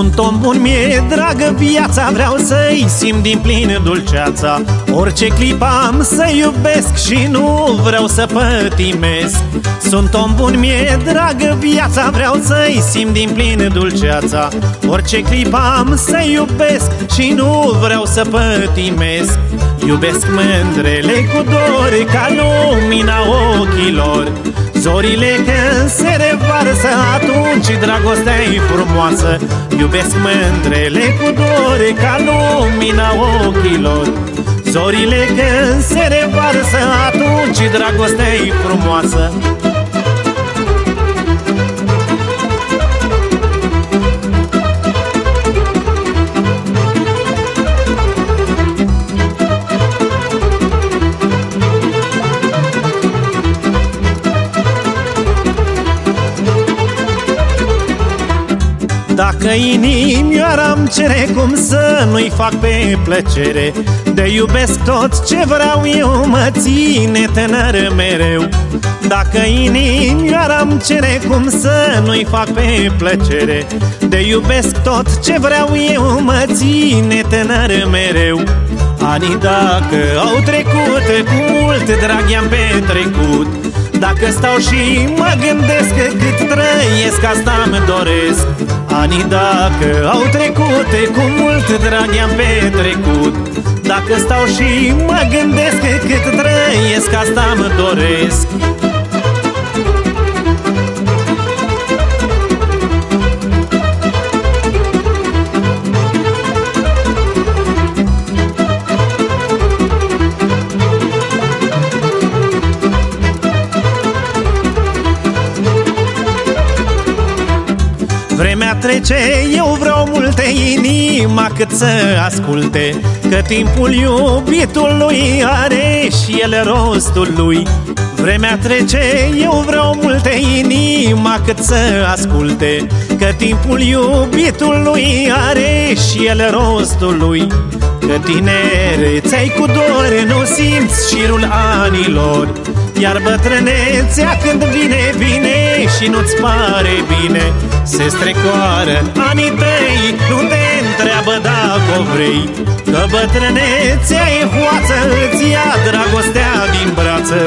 Sunt om bun, mie dragă viața Vreau să-i simt din plin dulceața. Orice clip am să iubesc Și nu vreau să pătimesc. Sunt om bun, mie dragă viața Vreau să-i simt din plin dulceața. Orice clip am să iubesc Și nu vreau să pătimesc. Iubesc mândrele cu dor Ca lumina ochilor. Zorile când se revarsă Atunci dragostea e frumoasă. Iubesc mândrele cu dore Ca lumina ochilor. Zorile când se revarsă Atunci dragostea e frumoasă Dacă inimioara am cere cum să nu-i fac pe plăcere. De iubesc tot ce vreau eu mă ține tânăr mereu. Dacă inimioara am cere cum să nu-i fac pe plăcere. De iubesc tot ce vreau eu mă ține tânăr mereu. Anii dacă au trecut, cu mult drag i-am petrecut. Dacă stau și mă gândesc cât trăiesc, asta mi doresc Anii dacă au trecut, cu mult drag i-am petrecut. Dacă stau și mă gândesc cât trăiesc, asta mi doresc Vremea trece, eu vreau multe inima cât să asculte Că timpul iubitului are și el rostul lui. Vremea trece, eu vreau multe inima cât să asculte Că timpul iubitului are și el rostul lui Că tinere ți-ai cu dor, nu simți șirul anilor. Iar bătrânețea când vine, vine și nu-ți pare bine Se strecoară anii tăi, nu te întreabă dacă o vrei. Că bătrânețea e hoață, îți ia dragostea din brață